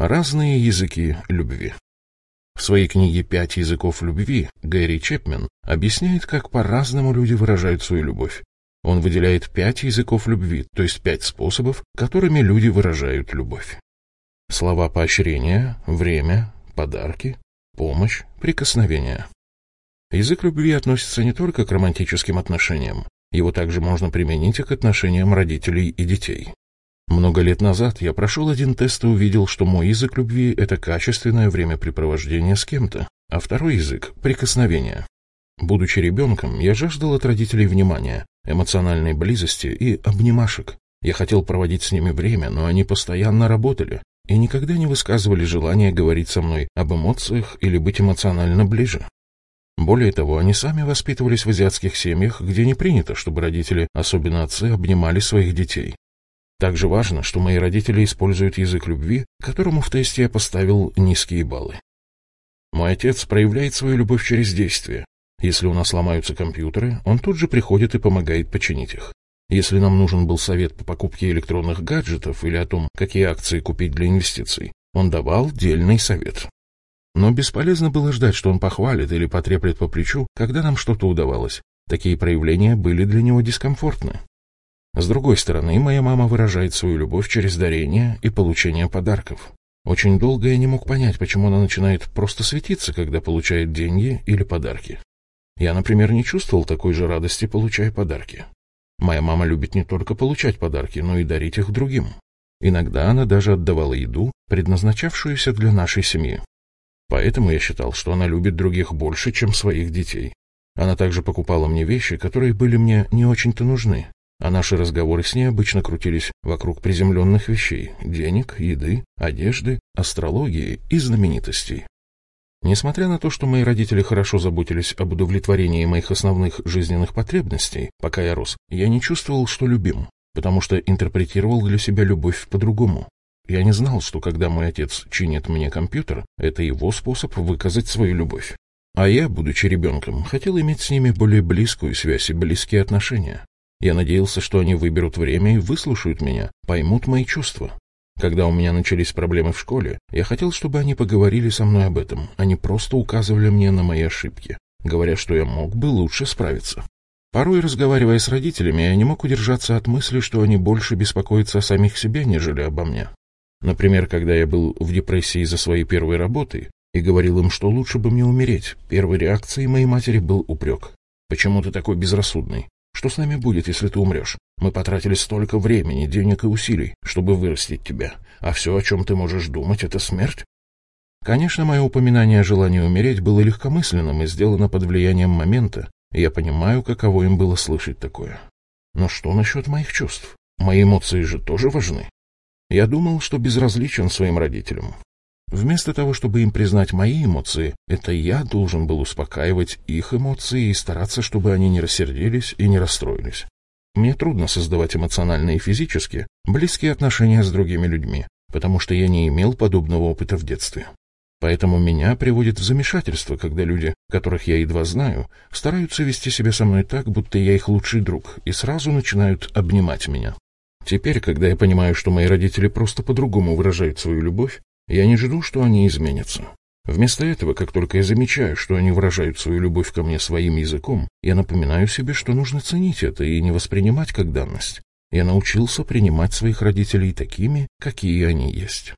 Разные языки любви. В своей книге «Пять языков любви» Гэри Чепмен объясняет, как по-разному люди выражают свою любовь. Он выделяет пять языков любви, то есть пять способов, которыми люди выражают любовь. Слова поощрения, время, подарки, помощь, прикосновения. Язык любви относится не только к романтическим отношениям, его также можно применить и к отношениям родителей и детей. Много лет назад я прошел один тест и увидел, что мой язык любви — это качественное времяпрепровождение с кем-то, а второй язык — прикосновение. Будучи ребенком, я жаждал от родителей внимания, эмоциональной близости и обнимашек. Я хотел проводить с ними время, но они постоянно работали и никогда не высказывали желания говорить со мной об эмоциях или быть эмоционально ближе. Более того, они сами воспитывались в азиатских семьях, где не принято, чтобы родители, особенно отцы, обнимали своих детей. Также важно, что мои родители используют язык любви, которому в тесте я поставил низкие баллы. Мой отец проявляет свою любовь через действие. Если у нас ломаются компьютеры, он тут же приходит и помогает починить их. Если нам нужен был совет по покупке электронных гаджетов или о том, какие акции купить для инвестиций, он давал дельный совет. Но бесполезно было ждать, что он похвалит или потреплет по плечу, когда нам что-то удавалось. Такие проявления были для него дискомфортны. С другой стороны, моя мама выражает свою любовь через дарение и получение подарков. Очень долго я не мог понять, почему она начинает просто светиться, когда получает деньги или подарки. Я, например, не чувствовал такой же радости, получая подарки. Моя мама любит не только получать подарки, но и дарить их другим. Иногда она даже отдавала еду, предназначавшуюся для нашей семьи. Поэтому я считал, что она любит других больше, чем своих детей. Она также покупала мне вещи, которые были мне не очень-то нужны, а наши разговоры с ней обычно крутились вокруг приземленных вещей – денег, еды, одежды, астрологии и знаменитостей. Несмотря на то, что мои родители хорошо заботились об удовлетворении моих основных жизненных потребностей, пока я рос, я не чувствовал, что любим, потому что интерпретировал для себя любовь по-другому. Я не знал, что когда мой отец чинит мне компьютер, это его способ выказать свою любовь. А я, будучи ребенком, хотел иметь с ними более близкую связь и близкие отношения. Я надеялся, что они выберут время и выслушают меня, поймут мои чувства. Когда у меня начались проблемы в школе, я хотел, чтобы они поговорили со мной об этом, а не просто указывали мне на мои ошибки, говоря, что я мог бы лучше справиться. Порой, разговаривая с родителями, я не мог удержаться от мысли, что они больше беспокоятся о самих себе, нежели обо мне. Например, когда я был в депрессии из-за своей первой работы и говорил им, что лучше бы мне умереть, первой реакцией моей матери был упрек. «Почему ты такой безрассудный? Что с нами будет, если ты умрешь? Мы потратили столько времени, денег и усилий, чтобы вырастить тебя, а все, о чем ты можешь думать, это смерть? Конечно, мое упоминание о желании умереть было легкомысленным и сделано под влиянием момента, и я понимаю, каково им было слышать такое. Но что насчет моих чувств? Мои эмоции же тоже важны. Я думал, что безразличен своим родителям, Вместо того, чтобы им признать мои эмоции, это я должен был успокаивать их эмоции и стараться, чтобы они не рассердились и не расстроились. Мне трудно создавать эмоционально и физически близкие отношения с другими людьми, потому что я не имел подобного опыта в детстве. Поэтому меня приводит в замешательство, когда люди, которых я едва знаю, стараются вести себя со мной так, будто я их лучший друг, и сразу начинают обнимать меня. Теперь, когда я понимаю, что мои родители просто по-другому выражают свою любовь, я не жду, что они изменятся. Вместо этого, как только я замечаю, что они выражают свою любовь ко мне своим языком, я напоминаю себе, что нужно ценить это и не воспринимать как данность. Я научился принимать своих родителей такими, какие они есть.